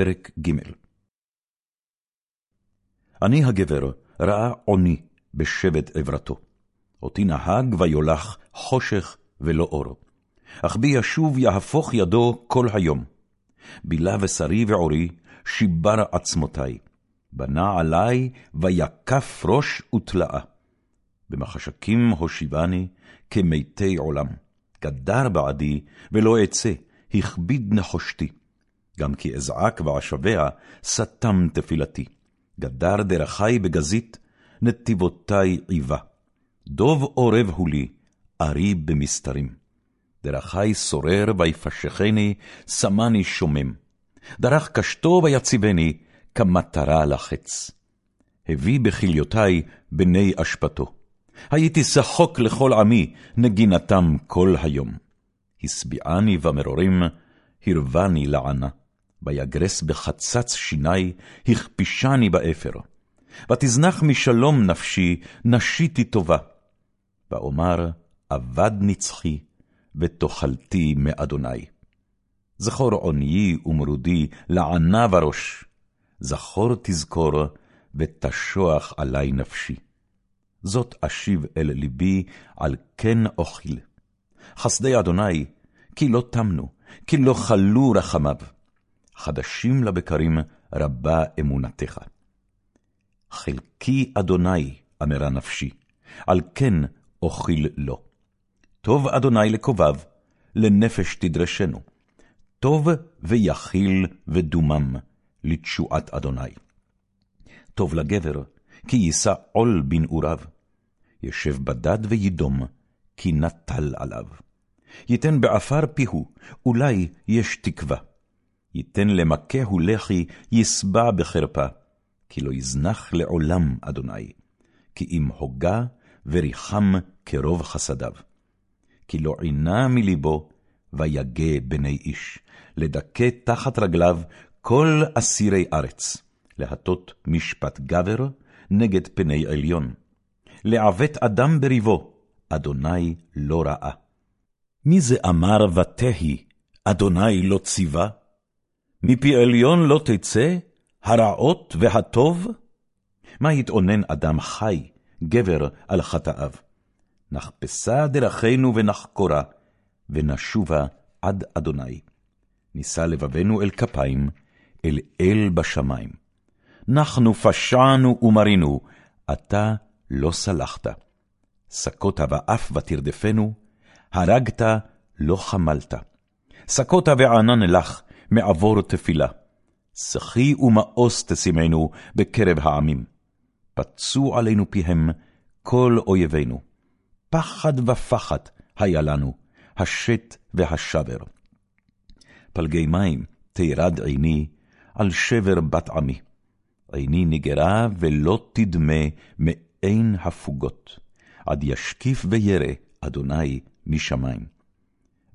פרק ג' אני הגבר ראה עוני בשבט עברתו. אותי נהג ויולך חושך ולא אור. אך בי ישוב יהפוך ידו כל היום. בילה בשרי ועורי, שיבר עצמותי. בנה עלי ויקף ראש ותלאה. במחשקים הושיבני כמתי עולם. גדר בעדי ולא אצא, הכביד נחושתי. גם כי אזעק ואשבע, סתם תפילתי. גדר דרכי בגזית, נתיבותי עיבה. דוב עורב הוא לי, ארי במסתרים. דרכי שורר ויפשחני, שמני שומם. דרך קשתו ויציבני, כמטרה לחץ. הביא בכליותי בני אשפתו. הייתי שחוק לכל עמי, נגינתם כל היום. השביעני במרורים, הרבני לענה. ויגרס בחצץ שיני, הכפישני באפר. ותזנח משלום נפשי, נשיתי טובה. ואומר, אבד נצחי, ותוחלתי מאדוני. זכור עוניי ומרודי, לענה וראש. זכור תזכור, ותשוח עלי נפשי. זאת אשיב אל ליבי, על כן אוכיל. חסדי אדוני, כי לא תמנו, כי לא חלו רחמיו. חדשים לבקרים רבה אמונתך. חלקי אדוני, אמרה נפשי, על כן אוכיל לו. טוב אדוני לקובב, לנפש תדרשנו. טוב ויכיל ודומם, לתשועת אדוני. טוב לגבר, כי יישא עול בנעוריו. ישב בדד וידום, כי נטל עליו. ייתן בעפר פיהו, אולי יש תקווה. ייתן למכהו לחי, יסבע בחרפה, כי לא יזנח לעולם אדוני, כי אם הוגה וריחם כרוב חסדיו. כי לא עינה מליבו, ויגה בני איש, לדכא תחת רגליו כל אסירי ארץ, להטות משפט גבר נגד פני עליון, לעוות אדם בריבו, אדוני לא ראה. מי זה אמר ותהי, אדוני לא ציווה? מפי עליון לא תצא, הרעות והטוב? מה יתאונן אדם חי, גבר על חטאיו? נחפשה דרכינו ונחקורה, ונשובה עד אדוני. נישא לבבנו אל כפיים, אל אל בשמיים. נחנו פשענו ומרינו, אתה לא סלחת. סקות באף ותרדפנו, הרגת לא חמלת. סקות וענן לך, מעבור תפילה. שחי ומאוס תשימנו בקרב העמים. פצו עלינו פיהם כל אויבינו. פחד ופחד היה לנו, השת והשבר. פלגי מים תירד עיני, על שבר בת עמי. עיני נגרה ולא תדמה מעין הפוגות, עד ישקיף וירא אדוני משמיים.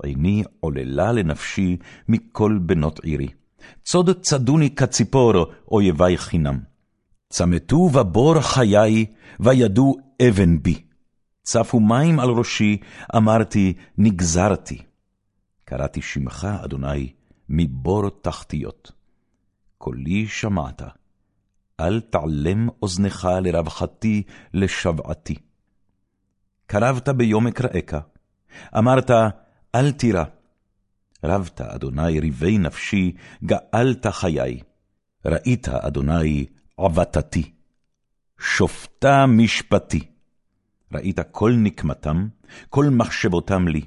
עיני עוללה לנפשי מכל בנות עירי. צוד צדוני כציפור, אויבי חינם. צמתו בבור חיי, וידו אבן בי. צפו מים על ראשי, אמרתי, נגזרתי. קראתי שמך, אדוני, מבור תחתיות. קולי שמעת, אל תעלם אוזנך לרווחתי, לשוועתי. קרבת ביום אקראך, אמרת, אל תירא. רבת, אדוני, ריבי נפשי, גאלת חיי. ראית, אדוני, עבטתי. שופטה משפטי. ראית כל נקמתם, כל מחשבותם לי.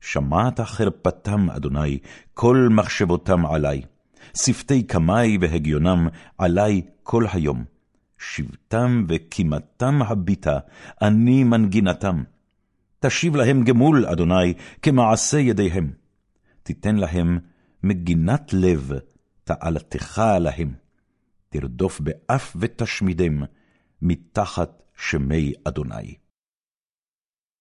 שמעת חרפתם, אדוני, כל מחשבותם עלי. שפתי קמי והגיונם עלי כל היום. שבטם וקימתם הביטה, אני מנגינתם. תשיב להם גמול, אדוני, כמעשה ידיהם. תיתן להם מגינת לב, תעלתך להם. תרדוף באף ותשמידם, מתחת שמי אדוני.